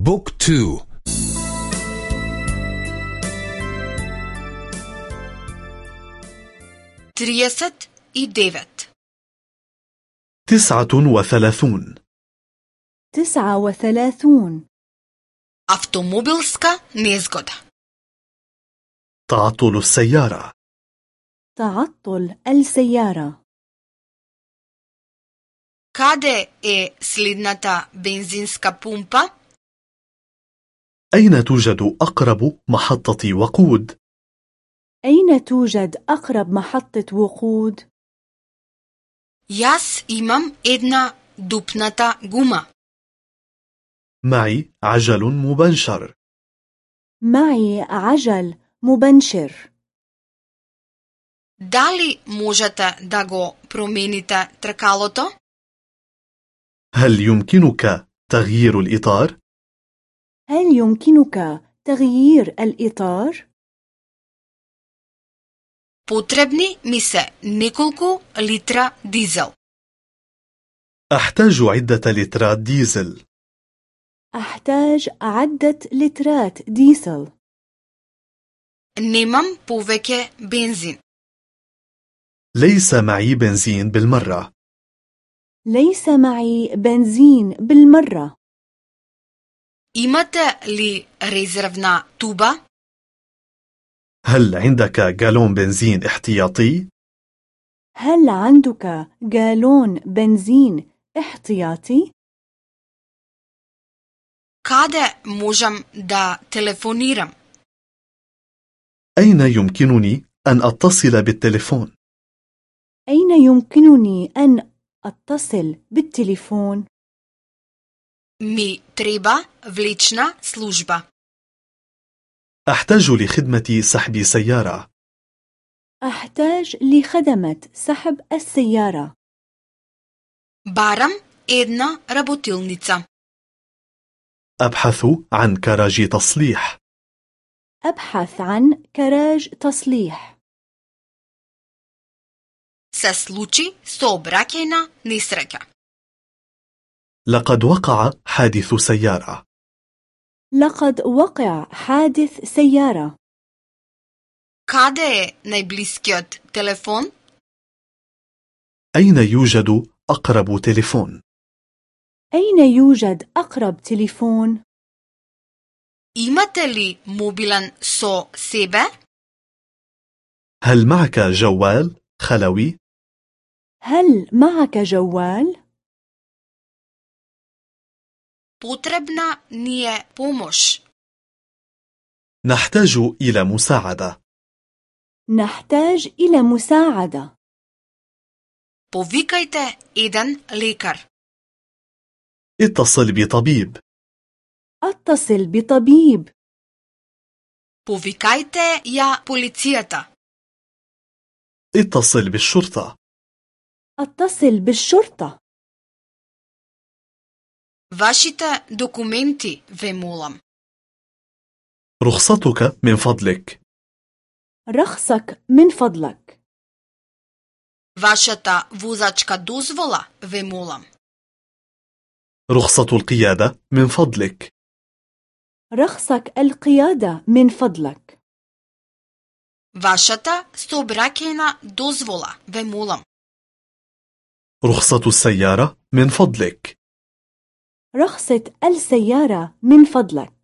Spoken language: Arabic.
بوك تو تريست اي ديفت تسعة وثلاثون تسعة وثلاثون автомобилска незгода تعطل السيارة تعطل السيارة Каде е следната бензинска пумпа? أين توجد أقرب محطة وقود؟ أين توجد أقرب محطة وقود؟ Јас имам една дупната гума. معي عجل مبنشر معي عجل مبنشر Дали можете да го промените тркалото? هل يمكنك تغيير الإطار؟ هل يمكنك تغيير الإطار؟ Потребни ми се неколку литра дизел. أحتاج عدة لترات ديزل أحتاج عدة لترات ديزل Немам повеќе бензин. ليس معي بنزين بالمرة ليس معي بنزين بالمرة Имате ли резервна туба? هل عندك جالون بنزين احتياطي؟ هل عندك جالون بنزين احتياطي؟ Каде можам да телефонирам? أين يمكنني أن أتصل بالتليفون؟ أين يمكنني أن أتصل بالتليفون؟ Ми треба влична служба. أحتاج لخدمة سحب سيارة أحتاج لخدمة سحب السيارة Барам една работилница. أبحث عن كراج تصليح أبحث عن كراج تصليح Се случи сообраќајна несреќа. لقد وقع حادث سيارة لقد وقع حادث سيارة Каде е најблискиот телефон? أين يوجد أقرب تليفون؟ أين يوجد أقرب تليفون؟ Имате ли мобилен со себе? هل معك جوال خلوي؟ هل معك جوال؟ Потребна ни е помош. نحتاج إلى مساعدة نحتاج إلى مساعدة Повикајте еден лекар. اتصل بطبيب أتصل بطبيب Повикајте ја полицијата. اتصل بالشرطة أتصل بالشرطة Вашите документи, ве молам. رخصتك من فضلك رخصك من فضلك Вашата возачка дозвола, ве молам. رخصة القيادة من فضلك رخصك القيادة من فضلك Вашата сообраќајна дозвола, ве молам. رخصة السيارة من فضلك رخصة السيارة من فضلك.